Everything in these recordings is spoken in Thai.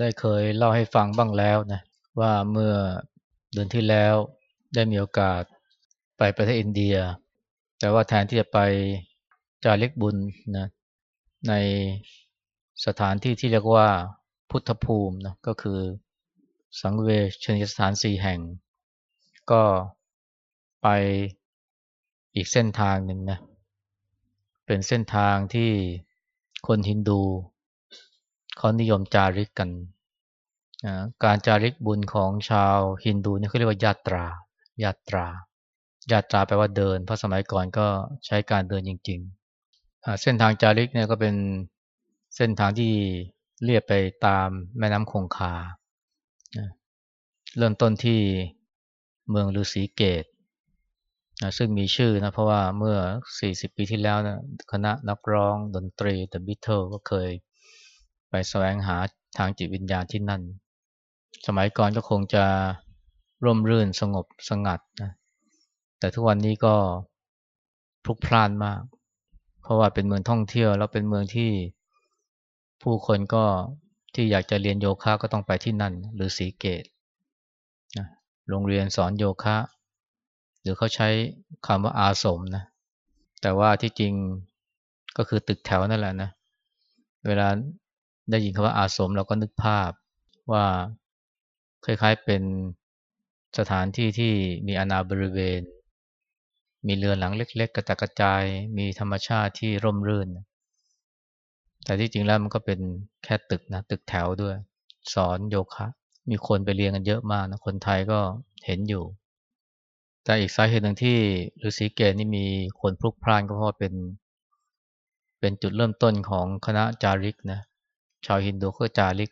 ได้เคยเล่าให้ฟังบ้างแล้วนะว่าเมื่อเดือนที่แล้วได้มีโอกาสไปประเทศอินเดีย แต่ว่าแทนที่จะไปจาริกบุญนะในสถานที่ที่เรียกว่าพุทธภูมินะก็คือสังเวชนิสถานสี่แห่ง ก็ไปอีกเส้นทางหนึ่งนะเป็นเส้นทางที่คนฮินดู เขานิยมจาริกกัน การจาริกบุญของชาวฮินดูนี่เขาเรียกว่ายาตรายาตรายาตราแปลว่าเดิน เพราะสมัยก่อนก็ใช้การเดินจริงๆ เส้นทางจาริกเนี่ยก็เป็นเส้นทางที่เลียบไปตามแม่น้ำคงคา เริ่มต้นที่เมืองฤาษีเกต ซึ่งมีชื่อนะเพราะว่าเมื่อ 40 ปีที่แล้วนะคณะนักร้องดนตรี The Beatles ก็เคย ไปแสวงหาทางจิตวิญญาณที่นั่น สมัยก่อนก็คงจะร่มรื่นสงบสงัดนะ แต่ทุกวันนี้ก็พลุกพล่านมาก เพราะว่าเป็นเมืองท่องเที่ยวแล้วเป็นเมืองที่ผู้คนก็ที่อยากจะเรียนโยคะก็ต้องไปที่นั่น หรือสีเกตนะโรงเรียนสอนโยคะ หรือเขาใช้คำว่าอาสมนะ แต่ว่าที่จริงก็คือตึกแถวนั่นแหละนะ เวลา ได้ยินคำว่าอาสมเราก็นึกภาพว่าคล้ายๆเป็นสถานที่ที่มีอนาบริเวณ มีเรือนหลังเล็ก ๆ กระจัดกระจาย มีธรรมชาติที่ร่มรื่น แต่ที่จริงแล้วมันก็เป็นแค่ตึกนะ ตึกแถวด้วย สอนโยคะ มีคนไปเรียนกันเยอะมากนะ คนไทยก็เห็นอยู่ แต่อีกสาเหตุหนึ่งที่ฤาษีเกตนี่มีคนพลุกพล่านก็เพราะเป็น เป็นจุดเริ่มต้นของคณะจาริกนะ ชาวฮินดูก็จาริก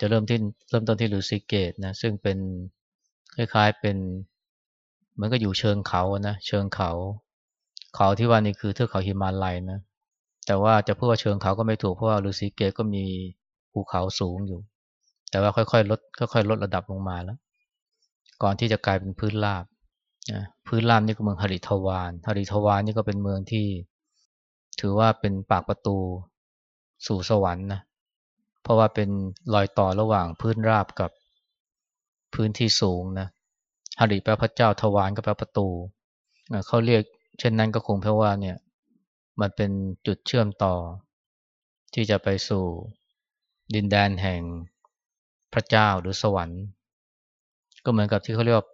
จะเริ่มที่เริ่มต้นที่ลูซิเกตนะซึ่งเป็นคล้ายๆเป็นเหมือนก็อยู่เชิงเขานะเชิงเขา เขาที่ว่านี่คือเทือกเขาหิมาลัยนะแต่ว่าจะพูดว่าเชิงเขาก็ไม่ถูกเพราะว่าลูซิเกตก็มีภูเขาสูงอยู่ แต่ว่าค่อยๆลดค่อยๆลดระดับลงมาแล้ว ก่อนที่จะกลายเป็นพื้นราบนะพื้นราบนี่ก็เมืองฮาริทวานฮาริทวานนี่ก็เป็นเมืองที่ ถือว่าเป็นปากประตูสู่สวรรค์นะ เพราะว่าเป็นรอยต่อระหว่างพื้นราบกับพื้นที่สูงนะหริแปลพระเจ้าทวารก็แปลประตู เขาเรียกเช่นนั้นก็คงเพราะว่าเนี่ยมันเป็นจุดเชื่อมต่อ ที่จะไปสู่ดินแดนแห่งพระเจ้าหรือสวรรค์ ก็เหมือนกับที่เขาเรียกว่า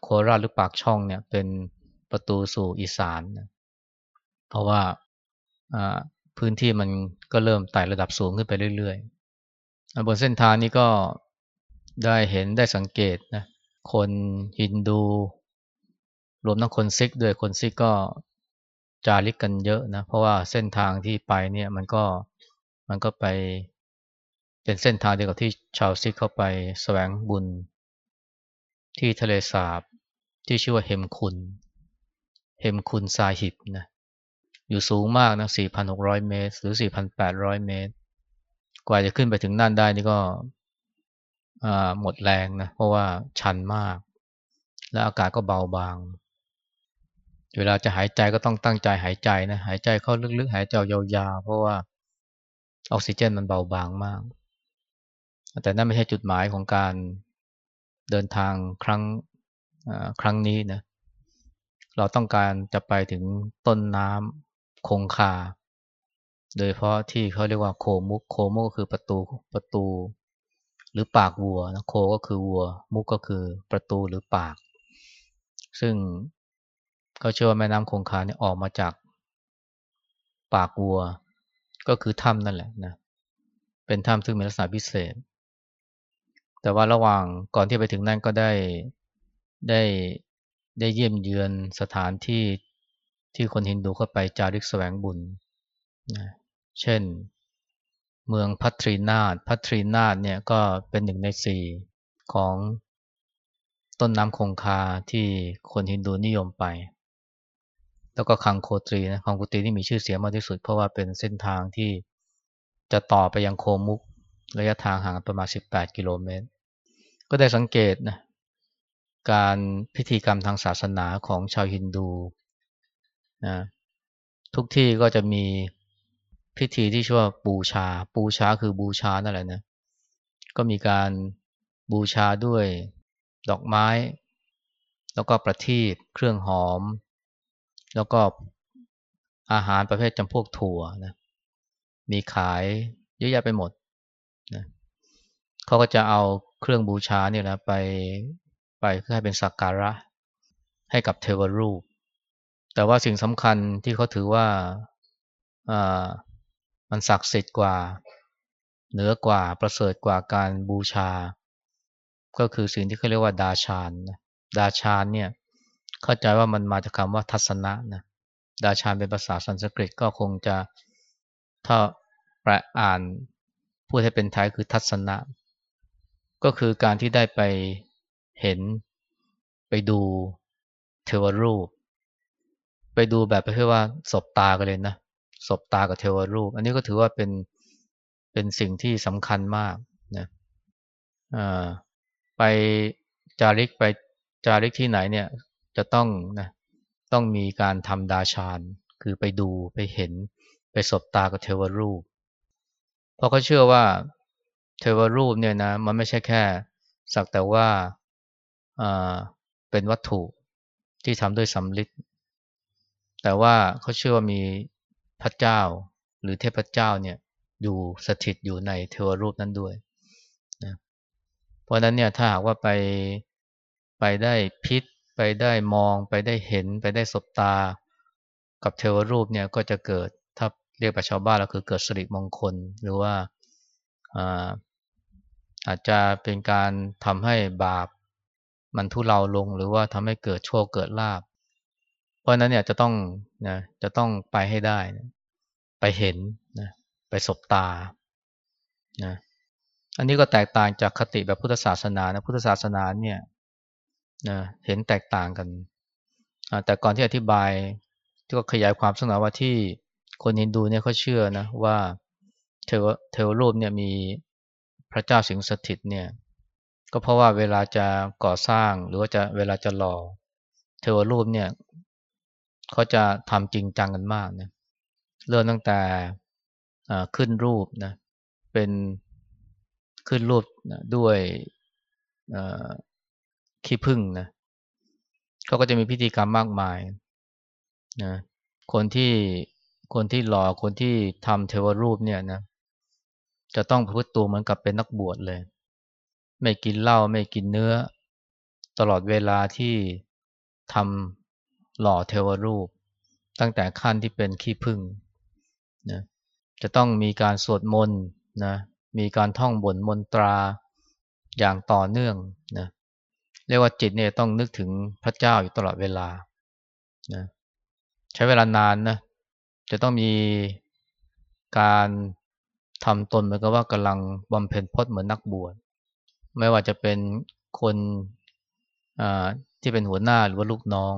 โคราชหรือปากช่องเนี่ยเป็นประตูสู่อีสานนะเพราะว่าพื้นที่มันก็เริ่มไต่ระดับสูงขึ้นไปเรื่อยๆ บนเส้นทางนี้ก็ได้เห็นได้สังเกตนะคนฮินดู รวมทั้งคนซิกด้วยคนซิกก็จาริกกันเยอะนะเพราะว่าเส้นทางที่ไปเนี่ยมันก็มันก็ไปเป็นเส้นทางเดียวกับที่ชาวซิกเข้าไปสแสวงบุญ ที่ทะเลสาบที่ชื่อว่าเฮมคุนเฮมคุนซาหิบนะอยู่สูงมากนะ 4,600 เมตร หรือ 4,800 เมตร กว่าจะขึ้นไปถึงนั่นได้นี่ก็หมดแรงนะ เพราะว่าชันมาก และอากาศก็เบาบาง เวลาจะหายใจก็ต้องตั้งใจหายใจนะ หายใจเข้าลึกๆ หายใจยาวๆ เพราะว่าออกซิเจนมันเบาบางมาก แต่นั่นไม่ใช่จุดหมายของการเดินทางครั้งครั้งนี้นะ เราต้องการจะไปถึงต้นน้ำคงคา โดยเพราะที่เขาเรียกว่าโคมุกโคมุกก็คือประตูประตู หรือปากวัวนะโคก็คือวัว มุกก็คือประตูหรือปาก ซึ่งเขาเชื่อว่าแม่น้ำคงคาเนี่ยออกมาจาก ปากวัว ก็คือถ้ำนั่นแหละนะเป็นถ้ำซึ่งมีลักษณะพิเศษ แต่ว่าระหว่างก่อนที่ไปถึงนั่นก็ได้ได้ได้เยี่ยมเยือนสถานที่ที่คนฮินดูเข้าไปจาริกแสวงบุญนะ เช่น เมืองพัทรีนาถพัทรีนาถเนี่ยก็เป็นหนึ่งในสี่ของต้นน้ำคงคาที่คนฮินดูนิยมไป แล้วก็คังโคตรีนะคังโคตรีนี่มีชื่อเสียงมากที่สุด เพราะว่าเป็นเส้นทางที่จะต่อไปยังโคมุก ระยะทางห่างประมาณ 18 กิโลเมตร ก็ได้สังเกตนะการพิธีกรรมทางศาสนาของชาวฮินดูนะทุกที่ก็จะมี พิธีที่ชื่อว่าบูชาบูชาคือบูชานั่นแหละนะ ก็มีการบูชาด้วยดอกไม้ แล้วก็ประทีปเครื่องหอม แล้วก็อาหารประเภทจำพวกถั่วนะ มีขายเยอะแยะไปหมดนะเขาก็จะเอาเครื่องบูชาเนี่ยนะไปไปเพื่อให้เป็นสักการะให้กับเทวรูป แต่ว่าสิ่งสำคัญที่เขาถือว่าอ่า มันศักดิ์สิทธิ์กว่า เหนือกว่าประเสริฐกว่าการบูชา ก็คือสิ่งที่เขาเรียกว่าดาชานดาชานเนี่ยเข้าใจว่ามันมาจากคำว่าทัศนะนะดาชานเป็นภาษาสันสกฤตก็คงจะถ้าแปลอ่านพูดให้เป็นไทยคือทัศนะ ก็คือการที่ได้ไปเห็นไปดูเทวรูป ไปดูแบบเพื่อว่าศบตากันเลยนะ ศบตากับเทวรูป อันนี้ก็ถือว่าเป็นเป็นสิ่งที่สำคัญมากนะไปจาริกไปจาริกที่ไหนเนี่ยจะต้องนะต้องมีการทำดาชานคือไปดูไปเห็นไปสบตากับเทวรูป เพราะเขาเชื่อว่าเทวรูปเนี่ยนะมันไม่ใช่แค่ สักแต่ว่าเป็นวัตถุที่ทำด้วยสำลิดแต่ว่าเขาเชื่อว่ามี พระเจ้า หรือเทพเจ้าเนี่ยอยู่สถิตอยู่ในเทวรูปนั้นด้วยนะเพราะนั้นเนี่ยถ้าหากว่าไปไปได้พิษ ไปได้มอง ไปได้เห็น ไปได้สบตา กับเทวรูปเนี่ยก็จะเกิดถ้าเรียกประชาวบ้านเราคือเกิดสิริมงคล หรือว่าอาอาจจะเป็นการทำให้บาปมันทุเลาลง หรือว่าทำให้เกิดโชคเกิดลาบเพราะนั้นเนี่ยจะต้อง นะจะต้องไปให้ได้นะไปเห็นนะไปสบตานะอันนี้ก็แตกต่างจากคติแบบพุทธศาสนานะพุทธศาสนาเนี่ยนะเห็นแตกต่างกัน แต่ก่อนที่อธิบายก็ขยายความสักหน่อยว่าที่คนฮินดูเนี่ยเขาเชื่อนะว่าเทวเทวรูปเนี่ยมีพระเจ้าสิงสถิตเนี่ยก็เพราะว่าเวลาจะก่อสร้างหรือว่าจะเวลาจะหล่อเทวรูปเนี่ย เขาจะทำจริงจังกันมากนะเริ่มตั้งแต่ขึ้นรูปนะเป็นขึ้นรูปนะด้วยขี้พึ่งนะเขาก็จะมีพิธีกรรมมากมายนะคนที่คนที่หล่อคนที่ทำเทวรูปเนี่ยนะจะต้องพูดตัวเหมือนกับเป็นนักบวชเลย ไม่กินเหล้าไม่กินเนื้อ ตลอดเวลาที่ทำ หล่อเทวรูป ตั้งแต่ขั้นที่เป็นขี้พึ่งนะจะต้องมีการสวดมนต์นะมีการท่องบนมนตราอย่างต่อเนื่องนะเรียกว่าจิตเนี่ยต้องนึกถึงพระเจ้าอยู่ตลอดเวลานะใช้เวลานานนะจะต้องมีการทำตนเหมือนกับว่ากำลังบำเพ็ญพจน์เหมือนนักบวชไม่ว่าจะเป็นคนที่เป็นหัวหน้าหรือว่าลูกน้อง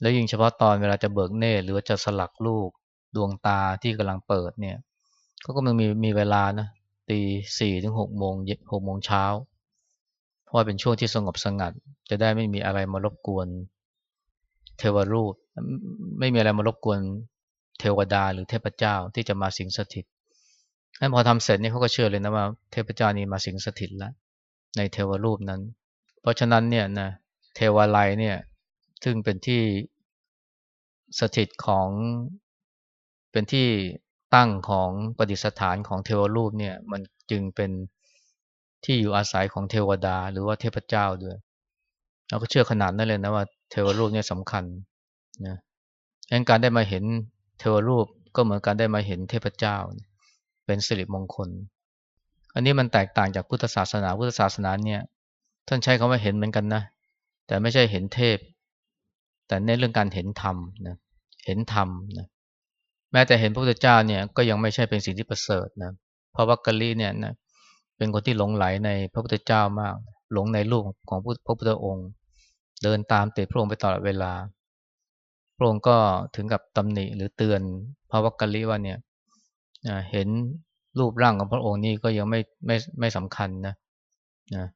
แล้วยิ่งเฉพาะตอนเวลาจะเบิกเนตรหรือว่าจะสลักลูกดวงตาที่กำลังเปิดเนี่ยก็กำลังมีมีเวลานะตีสี่ถึงหกโมงหกโมงเช้า เพราะว่าเป็นช่วงที่สงบสงัด จะได้ไม่มีอะไรมารบกวน เทวรูป ไม่มีอะไรมารบกวนเทวดาหรือเทพเจ้าที่จะมาสิงสถิตให้พอทำเสร็จนี่เขาก็เชื่อเลยนะว่าเทพเจ้านี้มาสิงสถิตแล้วในเทวรูปนั้น เพราะฉะนั้นเนี่ยนะเทวาลัยเนี่ยซึ่งเป็นที่ สถิตของเป็นที่ตั้งของปฏิสถานของเทวรูปเนี่ยมันจึงเป็นที่อยู่อาศัยของเทวดา หรือว่าเทพเจ้าด้วยเราก็เชื่อขนาดนั้นเลยนะว่าเทวรูปเนี่ยสำคัญนะดังการได้มาเห็นเทวรูปก็เหมือนการได้มาเห็นเทพเจ้า เป็นสิริมงคล อันนี้มันแตกต่างจากพุทธศาสนาพุทธศาสนาเนี่ยท่านใช้คำว่าเห็นเหมือนกันนะแต่ไม่ใช่เห็นเทพ แต่ในเรื่องการเห็นธรรมนะเห็นธรรมนะแม้แต่เห็นพระพุทธเจ้าเนี่ยก็ยังไม่ใช่เป็นสิ่งที่ประเสริฐนะเพราะวักกะลีเนี่ยนะเป็นคนที่หลงไหลในพระพุทธเจ้ามาก หลงในลูกของพระพุทธองค์ เดินตามติดพระองค์ไปตลอดเวลาพระองค์ก็ถึงกับตำหนิหรือเตือนพระวักกะลีว่าเนี่ยเห็นรูปร่างของพระองค์นี่ก็ยังไม่ไม่ไม่สำคัญนะนะ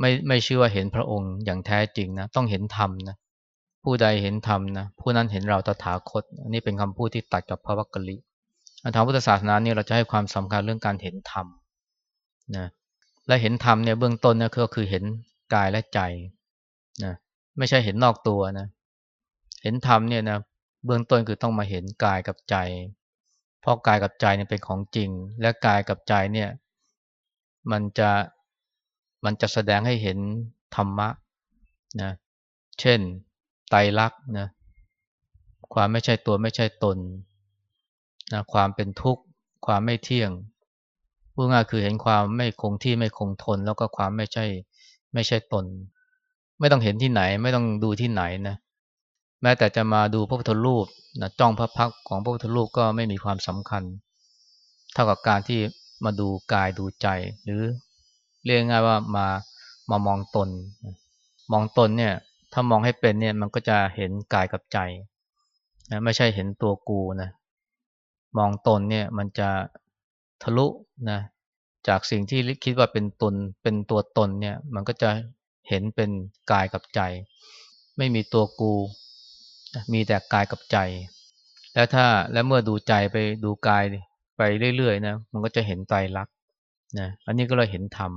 ไม่ไม่ชื่อว่าเห็นพระองค์อย่างแท้จริงนะต้องเห็นธรรมนะ ผู้ใดเห็นธรรมนะผู้นั้นเห็นเราตถาคตอันนี้เป็นคำพูดที่ตัดกับพระวักกลิทางพุทธศาสนาเนี่ยเราจะให้ความสำคัญเรื่องการเห็นธรรมนะและเห็นธรรมเนี่ยเบื้องต้นเนี่ยก็คือเห็นกายและใจนะไม่ใช่เห็นนอกตัวนะเห็นธรรมเนี่ยนะเบื้องต้นคือต้องมาเห็นกายกับใจ เพราะกายกับใจเนี่ยเป็นของจริง และกายกับใจเนี่ยมันจะมันจะแสดงให้เห็นธรรมะนะเช่น ไตรลักษณ์นะความไม่ใช่ตัวไม่ใช่ตนนะความเป็นทุกข์ ความไม่เที่ยงพูดง่ายคือเห็นความไม่คงที่ไม่คงทน แล้วก็ความไม่ใช่ไม่ใช่ตน ไม่ต้องเห็นที่ไหน ไม่ต้องดูที่ไหนนะแม้แต่จะมาดูพระพุทธรูปนะจ้องพระพักของพระพุทธรูปก็ไม่มีความสำคัญ เท่ากับการที่มาดูกายดูใจ หรือเรียกง่ายว่ามามามองตน มองตนเนี่ย ถ้ามองให้เป็นเนี่ยมันก็จะเห็นกายกับใจนะไม่ใช่เห็นตัวกูนะมองตนเนี่ยมันจะทะลุนะจากสิ่งที่คิดว่าเป็นตนเป็นตัวตนเนี่ยมันก็จะเห็นเป็นกายกับใจ ไม่มีตัวกู มีแต่กายกับใจ แล้วถ้าและเมื่อดูใจไปดูกายไปเรื่อยๆนะมันก็จะเห็นใจรักนะอันนี้ก็เลยเห็นธรรม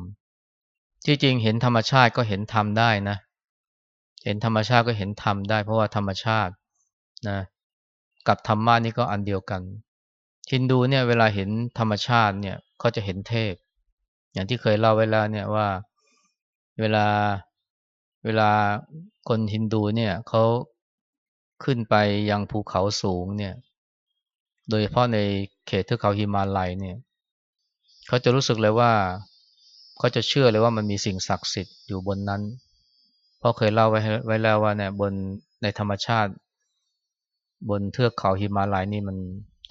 ที่จริงเห็นธรรมชาติก็เห็นธรรมได้นะ เห็นธรรมชาติก็เห็นธรรมได้ เพราะว่าธรรมชาตินะกับธรรมะนี่ก็อันเดียวกันฮินดูเนี่ยเวลาเห็นธรรมชาติเนี่ยเขาจะเห็นเทพ อย่างที่เคยเล่าเวลาเนี่ยว่าเวลาเวลาคนฮินดูเนี่ยเขาขึ้นไปยังภูเขาสูงเนี่ย โดยเฉพาะในเขตเทือกเขาหิมาลัยเนี่ยเขาจะรู้สึกเลยว่าเขาจะเชื่อเลยว่ามันมีสิ่งศักดิ์สิทธิ์อยู่บนนั้น พราะเคยเล่าไว้ไว้แล้วว่าเนี่ยบนในธรรมชาติ บนเทือกเขาหิมาลัยนี่มัน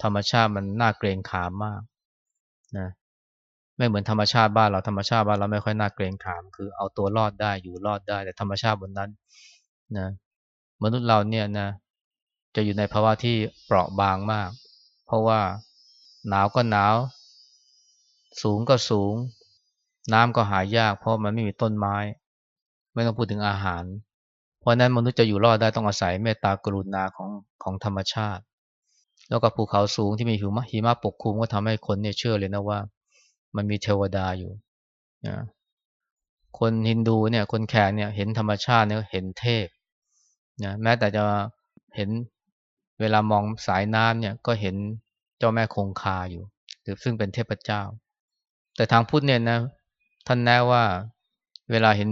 ธรรมชาติมันน่าเกรงขามมากนะไม่เหมือนธรรมชาติบ้านเราธรรมชาติบ้านเราไม่ค่อยน่าเกรงขาม คือเอาตัวรอดได้อยู่รอดได้ แต่ธรรมชาติบนนั้นนะมนุษย์เราเนี่ยนะจะอยู่ในภาวะที่เปราะบางมาก เพราะว่าหนาวก็หนาว สูงก็สูง น้ำก็หายาก เพราะมันไม่มีต้นไม้ ไม่ต้องพูดถึงอาหาร เพราะนั้นมนุษย์จะอยู่รอดได้ต้องอาศัยเมตตากรุณาของของธรรมชาติ แล้วก็ภูเขาสูงที่มีหิมะหิมะปกคลุมก็ทำให้คนเนี่ยเชื่อเลยนะว่า มันมีเทวดาอยู่นะคนฮินดูเนี่ยคนแขกเนี่ยเห็นธรรมชาติเนี่ยเห็นเทพนะแม้แต่จะเห็นเวลามองสายน้ำเนี่ยก็เห็นเจ้าแม่คงคาอยู่ หรือซึ่งเป็นเทพเจ้า แต่ทางพุทธเนี่ยนะท่านแน่ว่าเวลาเห็น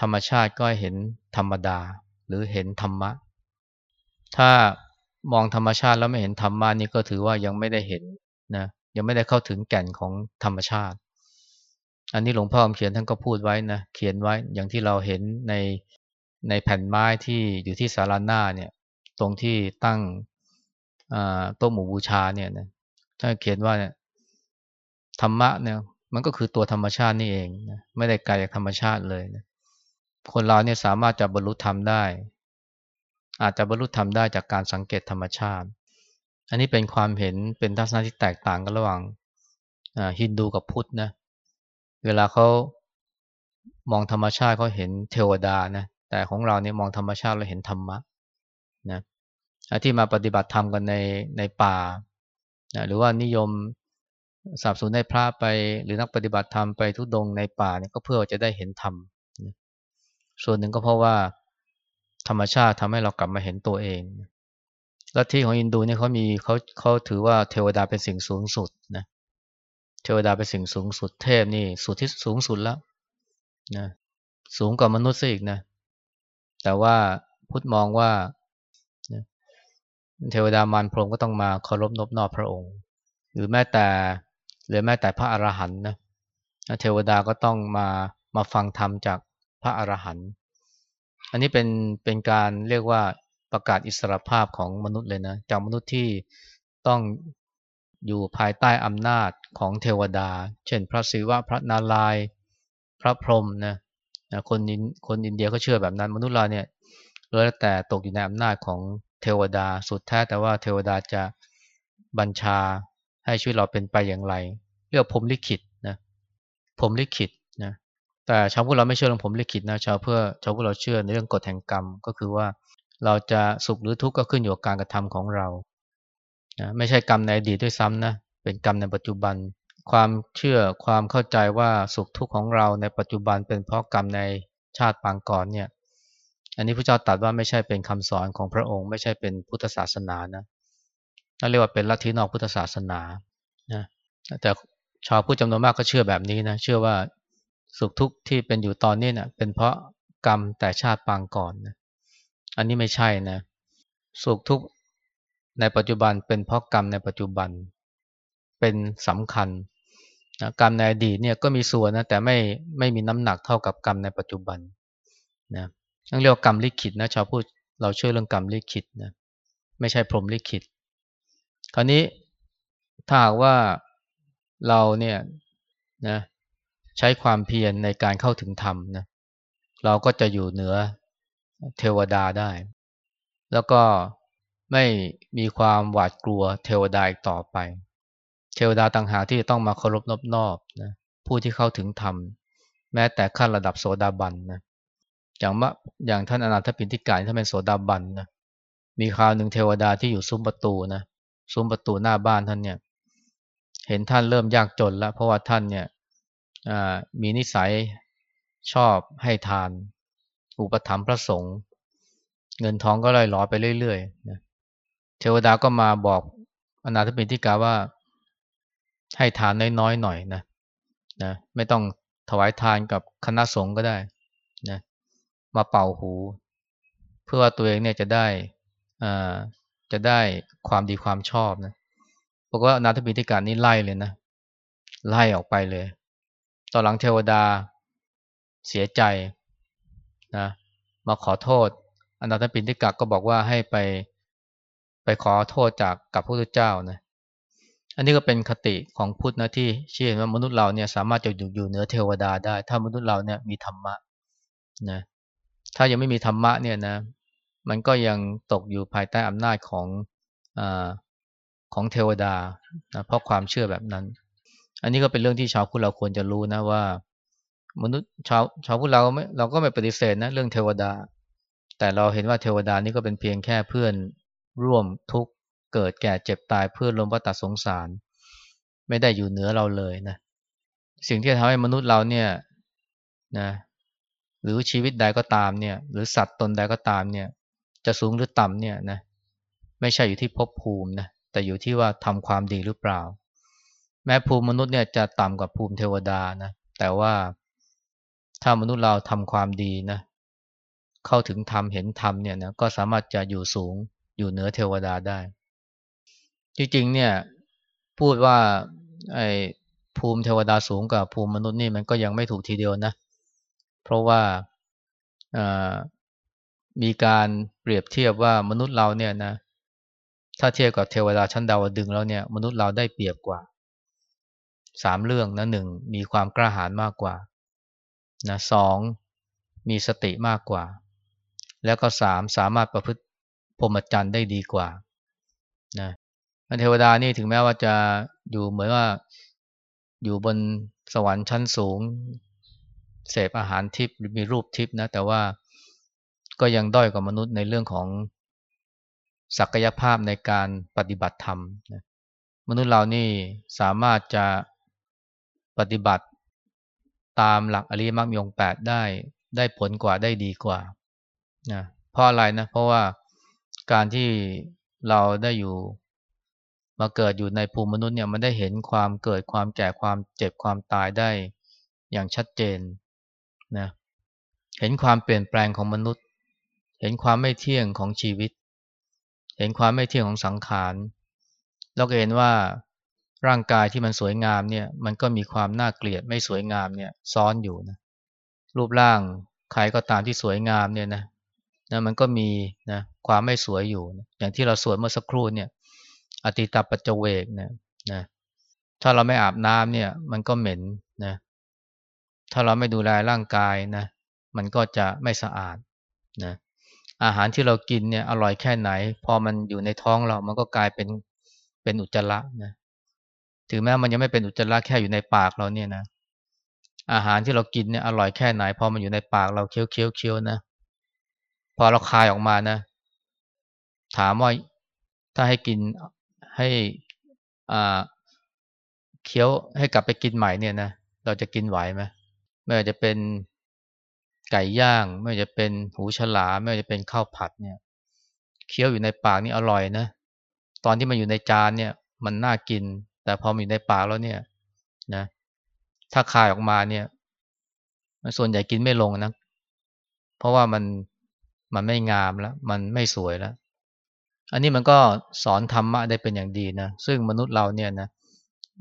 ธรรมชาติก็เห็นธรรมดาหรือเห็นธรรมะ ถ้ามองธรรมชาติแล้วไม่เห็นธรรมะนี่ก็ถือว่ายังไม่ได้เห็นนะยังไม่ได้เข้าถึงแก่นของธรรมชาติ อันนี้หลวงพ่อเขียนท่านก็พูดไว้นะเขียนไว้อย่างที่เราเห็นในในแผ่นไม้ที่อยู่ที่สาราหน้าเนี่ยตรงที่ตั้งโต๊ะหมู่บูชาเนี่ยนะท่านเขียนว่าเนี่ยธรรมะเนี่ยมันก็คือตัวธรรมชาตินี่เองนะไม่ได้ไกลจากธรรมชาติเลยนะ คนเราเนี่ยสามารถจะบรรลุธรรมได้ อาจจะบรรลุธรรมได้จากการสังเกตธรรมชาติ อันนี้เป็นความเห็นเป็นทัศนะที่แตกต่างกันระหว่างฮินดูกับพุทธนะเวลาเขามองธรรมชาติเขาเห็นเทวดานะแต่ของเราเนี่ยมองธรรมชาติเราเห็นธรรมะนะที่มาปฏิบัติธรรมกันในในป่านะหรือว่านิยมสับสนให้พระไป หรือนักปฏิบัติธรรมไปทุดงในป่าเนี่ยก็เพื่อจะได้เห็นธรรม ส่วนหนึ่งก็เพราะว่าธรรมชาติทำให้เรากลับมาเห็นตัวเองลัทธิของอินดูเนี่ยเขามีเขาเขาถือว่าเทวดาเป็นสิ่งสูงสุดนะเทวดาเป็นสิ่งสูงสุดเทพนี่สุดที่สูงสุดแล้วนะสูงกว่ามนุษย์ซะอีกนะแต่ว่าพุทธมองว่าเทวดามารพรหมก็ต้องมาเคารพนบนอบพระองค์ หรือแม้แต่หรือแม้แต่พระอรหันต์นะเทวดาก็ต้องมามาฟังธรรมจาก พระอรหันต์อันนี้เป็นเป็นการเรียกว่าประกาศอิสรภาพของมนุษย์เลยนะจากมนุษย์ที่ต้องอยู่ภายใต้อำนาจของเทวดา เช่น พระศิวะพระนารายณ์พระพรหมนะคนคนอินเดียก็เชื่อแบบนั้น มนุษย์เราเนี่ยล้วนแต่ตกอยู่ในอำนาจของเทวดาสุดแท้แต่ว่าเทวดาจะบัญชาให้ชีวิตเราเป็นไปอย่างไร เรียกพรมลิขิตนะพรมลิขิต แต่ชาวพุทธเราไม่เชื่อเรื่องพรมลิขิตนะชาวเพื่อชาวพุทธเราเชื่อในเรื่องกฎแห่งกรรม ก็คือว่าเราจะสุขหรือทุกข์ก็ขึ้นอยู่กับการกระทำของเรานะไม่ใช่กรรมในอดีตด้วยซ้ำนะเป็นกรรมในปัจจุบัน ความเชื่อความเข้าใจว่าสุขทุกข์ของเราในปัจจุบันเป็นเพราะกรรมในชาติปางก่อนเนี่ยอันนี้พระเจ้าตรัสว่าไม่ใช่เป็นคำสอนของพระองค์ ไม่ใช่เป็นพุทธศาสนานะนั่นเรียกว่าเป็นลัทธินอกพุทธศาสนานะแต่ชาวพุทธจำนวนมากก็เชื่อแบบนี้นะเชื่อว่า สุขทุกข์ที่เป็นอยู่ตอนนี้เนะ่ยเป็นเพราะกรรมแต่ชาติปางก่อนนะอันนี้ไม่ใช่นะ สุขทุกข์ในปัจจุบันเป็นเพราะกรรมในปัจจุบันเป็นสำคัญนะกรรมในอดีตเนี่ยก็มีส่วนนะแต่ไม่ไม่มีน้ำหนักเท่ากับกรรมในปัจจุบันนะต้องเรียกว่ากรรมลิขิตนะชาวพูดเราเชื่อเรื่องกรรมลิขิตนะไม่ใช่พรหมลิขิต คราวนี้ถ้าหากว่าเราเนี่ยนะ ใช้ความเพียรในการเข้าถึงธรรมนะเราก็จะอยู่เหนือเทวดาได้ แล้วก็ไม่มีความหวาดกลัวเทวดาอีกต่อไป เทวดาต่างหากที่จะต้องมาเคารพนอบนอบนะผู้ที่เข้าถึงธรรม แม้แต่ขั้นระดับโสดาบันนะอย่างมะอย่างท่านอนาถปินทิกายท่านเป็นโสดาบันนะมีคราวหนึ่งเทวดาที่อยู่ซุ้มประตูนะซุ้มประตูหน้าบ้านท่านเนี่ย เห็นท่านเริ่มยากจนแล้ว เพราะว่าท่านเนี่ย มีนิสัยชอบให้ทาน อุปถัมภ์พระสงฆ์เงินทองก็ลอยหลอไปเรื่อยๆนะเทวดาก็มาบอกอนาถปินทิกาว่าให้ทานน้อยๆหน่อยนะนะไม่ต้องถวายทานกับคณะสงฆ์ก็ได้นะมาเป่าหู เพื่อว่าตัวเองเนี่ยจะได้อ่าจะได้ความดีความชอบนะบอกว่านาถบิธิกานี้ไล่เลยนะไล่ออกไปเลย ตอนหลังเทวดาเสียใจนะมาขอโทษ อนาถปินทิกาก็บอกว่าให้ไปไปขอโทษจากกับพระพุทธเจ้านะอันนี้ก็เป็นคติของพุทธนะที่เชื่อว่ามนุษย์เราเนี่ยสามารถจะอยู่อยู่เหนือเทวดาได้ ถ้ามนุษย์เราเนี่ยมีธรรมะนะถ้ายังไม่มีธรรมะเนี่ยนะมันก็ยังตกอยู่ภายใต้อำนาจของอของเทวดานะเพราะความเชื่อแบบนั้น อันนี้ก็เป็นเรื่องที่ชาวพุทธเราควรจะรู้นะว่า มนุษย์ชาวชาวพุทธเราไม่เราก็ไม่ปฏิเสธนะเรื่องเทวดา แต่เราเห็นว่าเทวดานี่ก็เป็นเพียงแค่เพื่อนร่วมทุกข์เกิดแก่เจ็บตายเพื่อนลมวัฏสงสาร ไม่ได้อยู่เหนือเราเลยนะสิ่งที่ทำให้มนุษย์เราเนี่ยนะหรือชีวิตใดก็ตามเนี่ยหรือสัตว์ตนใดก็ตามเนี่ยจะสูงหรือต่ำเนี่ยนะไม่ใช่อยู่ที่ภพภูมินะแต่อยู่ที่ว่าทำความดีหรือเปล่า แม้ภูมิมนุษย์เนี่ยจะต่ำกว่าภูมิเทวดานะ แต่ว่าถ้ามนุษย์เราทำความดีนะ เข้าถึงธรรมเห็นธรรมเนี่ยนะก็สามารถจะอยู่สูงอยู่เหนือเทวดาได้ จริงๆเนี่ยพูดว่าไอ้ภูมิเทวดาสูงกว่าภูมิมนุษย์นี่มันก็ยังไม่ถูกทีเดียวนะ เพราะว่ามีการเปรียบเทียบว่ามนุษย์เราเนี่ยนะถ้าเทียบกับเทวดาชั้นดาวดึงแล้วเนี่ยมนุษย์เราได้เปรียบกว่า สามเรื่องนะหนึ่งมีความกล้าหาญมากกว่านะสองมีสติมากกว่า แล้วก็สามสามารถประพฤติพรหมจรรย์ได้ดีกว่านะเทวดานี่ถึงแม้ว่าจะอยู่เหมือนว่าอยู่บนสวรรค์ชั้นสูง เสพอาหารทิพย์หรือมีรูปทิพย์นะ แต่ว่าก็ยังด้อยกว่ามนุษย์ในเรื่องของศักยภาพในการปฏิบัติธรรมนะมนุษย์เรานี่สามารถจะ ปฏิบัติตามหลักอริยมรรคมีองแปดได้ได้ผลกว่าได้ดีกว่านะเพราะอะไรนะเพราะว่าการที่เราได้อยู่มาเกิดอยู่ในภูมิมนุษย์เนี่ยมันได้เห็นความเกิดความแก่ความเจ็บความตายได้อย่างชัดเจนนะเห็นความเปลี่ยนแปลงของมนุษย์ เห็นความไม่เที่ยงของชีวิต เห็นความไม่เที่ยงของสังขารเราก็เห็นว่า ร่างกายที่มันสวยงามเนี่ยมันก็มีความน่าเกลียดไม่สวยงามเนี่ยซ้อนอยู่นะรูปร่างใครก็ตามที่สวยงามเนี่ยนะนะมันก็มีนะความไม่สวยอยู่นะอย่างที่เราสวยเมื่อสักครู่เนี่ยอติตาปัจเจเวกนะนะถ้าเราไม่อาบน้ำเนี่ยมันก็เหม็นนะถ้าเราไม่ดูแลร่างกายนะมันก็จะไม่สะอาดนะอาหารที่เรากินเนี่ยอร่อยแค่ไหน พอมันอยู่ในท้องเรามันก็กลายเป็นเป็นอุจจาระนะ ถึงแม้มันยังไม่เป็นอุจจาระแค่อยู่ในปากเราเนี่ยนะ อาหารที่เรากินเนี่ยอร่อยแค่ไหนพอมันอยู่ในปากเราเคี้ยวเคี้ยวเคี้ยวนะ พอเราคายออกมานะ ถามว่าถ้าให้กินให้อ่าเคี้ยวให้กลับไปกินใหม่เนี่ยนะเราจะกินไหวไหมไม่ว่าจะเป็นไก่ย่าง ไม่ว่าจะเป็นหูฉลาไม่ว่าจะเป็นข้าวผัดเนี่ยเคี้ยวอยู่ในปากนี่อร่อยนะ ตอนที่มันอยู่ในจานเนี่ย มันน่ากิน แต่พอมีในปากแล้วเนี่ยนะถ้าคายออกมาเนี่ยส่วนใหญ่กินไม่ลงนะ เพราะว่ามันมันไม่งามแล้ว มันไม่สวยแล้ว อันนี้มันก็สอนธรรมะได้เป็นอย่างดีนะ ซึ่งมนุษย์เราเนี่ยนะ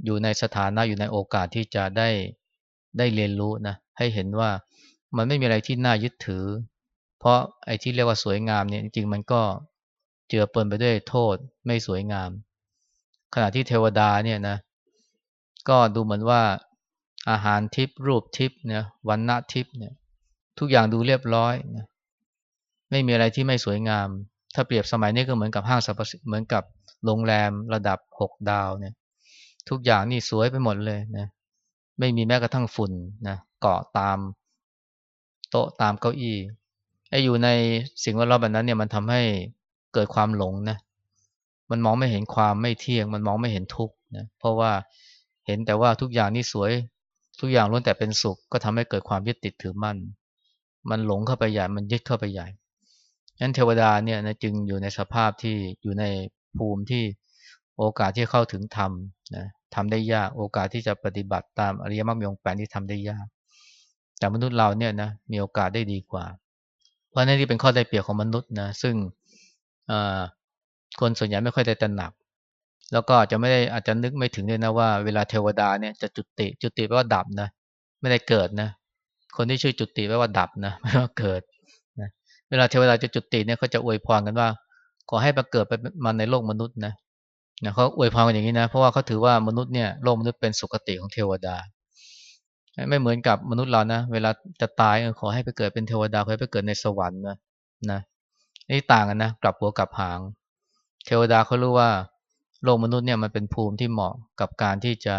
อยู่ในสถานะอยู่ในโอกาสที่จะได้ได้เรียนรู้นะให้เห็นว่ามันไม่มีอะไรที่น่ายึดถือ เพราะไอ้ที่เรียกว่าสวยงามเนี่ยจริงๆมันก็เจือปนไปด้วยโทษไม่สวยงาม ขณะที่เทวดาเนี่ยนะ ก็ดูเหมือนว่าอาหารทิพย์รูปทิพย์เนี่ยวันณะทิพย์เนี่ย ทุกอย่างดูเรียบร้อยนะไม่มีอะไรที่ไม่สวยงาม ถ้าเปรียบสมัยนี้ก็เหมือนกับห้างสรรพสินเหมือนกับโรงแรมระดับหกดาวเนี่ย ทุกอย่างนี่สวยไปหมดเลยนะไม่มีแม้กระทั่งฝุ่นนะเกาะตามโต๊ะตามเก้าอี้ไอ้อยู่ในสิ่งแวดล้อมแบบนั้นเนี่ยมันทำให้เกิดความหลงนะ มันมองไม่เห็นความไม่เที่ยง มันมองไม่เห็นทุกข์นะเพราะว่าเห็นแต่ว่าทุกอย่างนี่สวย ทุกอย่างล้วนแต่เป็นสุข ก็ทำให้เกิดความยึดติดถือมั่น มันหลงเข้าไปใหญ่มันยึดเข้าไปใหญ่ฉะนั้นเทวดาเนี่ยนะจึงอยู่ในสภาพที่อยู่ในภูมิที่โอกาสที่เข้าถึงธรรมนะทำได้ยากโอกาสที่จะปฏิบัติตามอริยมรรคมีองแปดที่ทำได้ยาก แต่มนุษย์เราเนี่ยนะมีโอกาสได้ดีกว่า เพราะนั่นที่เป็นข้อได้เปรียบของมนุษย์นะซึ่ง คนส่วนใหญ่ไม่ค่อยได้ตระหนัก แล้วก็อาจจะไม่ได้อาจจะนึกไม่ถึงเลยนะว่าเวลาเทวดาเนี่ยจะจุติ จุติแปลว่าดับนะ ไม่ได้เกิดนะ คนที่ชื่อจุติแปลว่าดับนะไม่ว่าเกิดนะเวลาเทวดาจะจุติเนี่ยเขาจะอวยพรกันว่า ขอให้มาเกิดไปมาในโลกมนุษย์นะนะเขาอวยพรกันอย่างนี้นะ เพราะว่าเขาถือว่ามนุษย์เนี่ยโลกมนุษย์เป็นสุคติของเทวดา ไม่เหมือนกับมนุษย์เรานะ เวลาจะตายขอให้ไปเกิดเป็นเทวดาขอให้ไปเกิดในสวรรค์นะนะนี่ต่างกันนะกลับหัวกลับหาง เทวดาเขารู้ว่าโลกมนุษย์เนี่ยมันเป็นภูมิที่เหมาะกับการที่จะ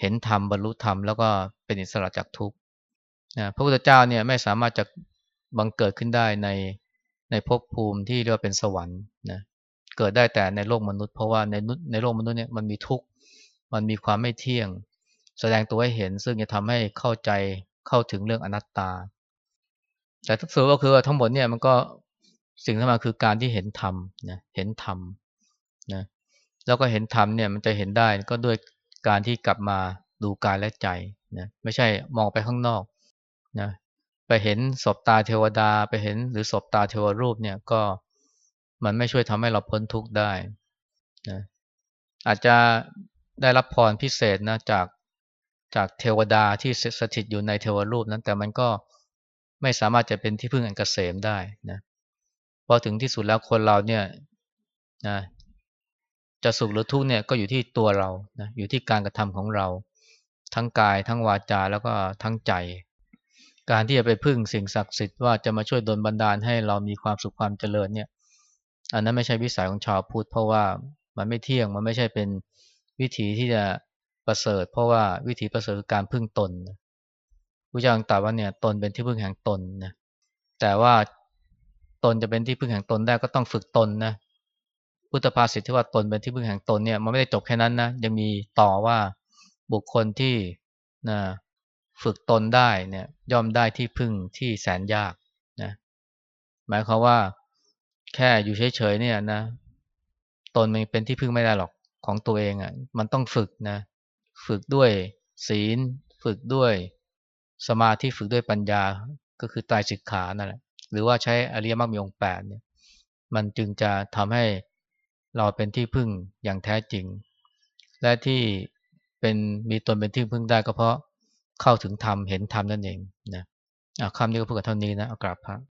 เห็นธรรมบรรลุธรรมแล้วก็เป็นอิสระจากทุกข์นะพระพุทธเจ้าเนี่ยไม่สามารถจะบังเกิดขึ้นได้ในในภพภูมิที่เรียกว่าเป็นสวรรค์นะเกิดได้แต่ในโลกมนุษย์เพราะว่าในในโลกมนุษย์เนี่ยมันมีทุกข์มันมีความไม่เที่ยง แสดงตัวให้เห็นซึ่งจะทำให้เข้าใจเข้าถึงเรื่องอนัตตา แต่ทุกส่วนก็คือทั้งหมดเนี่ยมันก็ สิ่งที่มาคือการที่เห็นธรรมนะเห็นธรรมนะแล้วก็เห็นธรรมเนี่ยมันจะเห็นได้ก็ด้วยการที่กลับมาดูกายและใจนะไม่ใช่มองไปข้างนอกนะไปเห็นศพตาเทวดาไปเห็นหรือศพตาเทวรูปเนี่ยก็มันไม่ช่วยทำให้เราพ้นทุกข์ได้นะอาจจะได้รับพรพิเศษนะจากจากเทวดาที่สถิตอยู่ในเทวรูปนั้นแต่มันก็ไม่สามารถจะเป็นที่พึ่งอันกเกษมได้นะ พอถึงที่สุดแล้วคนเราเนี่ยนะจะสุขหรือทุกข์เนี่ยก็อยู่ที่ตัวเรานะอยู่ที่การกระทำของเรา ทั้งกายทั้งวาจาแล้วก็ทั้งใจ การที่จะไปพึ่งสิ่งศักดิ์สิทธิ์ว่าจะมาช่วยดลบันดาลให้เรามีความสุขความเจริญเนี่ย อันนั้นไม่ใช่วิสัยของชาวพุทธเพราะว่ามันไม่เที่ยงมันไม่ใช่เป็นวิธีที่จะประเสริฐ เพราะว่าวิธีประเสริฐคือการพึ่งตนพระเจ้าตรัสว่าเนี่ยตนเป็นที่พึ่งแห่งตนนะแต่ว่า ตนจะเป็นที่พึ่งแห่งตนได้ก็ต้องฝึกตนนะพุทธภาษิตที่ว่าตนเป็นที่พึ่งแห่งตนเนี่ยมันไม่ได้จบแค่นั้นนะยังมีต่อว่าบุคคลที่นะฝึกตนได้เนี่ยย่อมได้ที่พึ่งที่แสนยากนะหมายความว่าแค่อยู่เฉยๆเนี่ยนะตนมันเป็นที่พึ่งไม่ได้หรอกของตัวเองอะมันต้องฝึกนะฝึกด้วยศีล ฝึกด้วยสมาธิฝึกด้วยปัญญาก็คือตายสิกขานั่นแหละ หรือว่าใช้อริยมรรคมีองค์แปดเนี่ยมันจึงจะทำให้เราเป็นที่พึ่งอย่างแท้จริง และที่เป็นมีตนเป็นที่พึ่งได้ก็เพราะเข้าถึงธรรมเห็นธรรมนั่นเองนะคำนี้ก็พูดกับเท่านี้นะเอากราบพระ